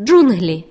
джунгли.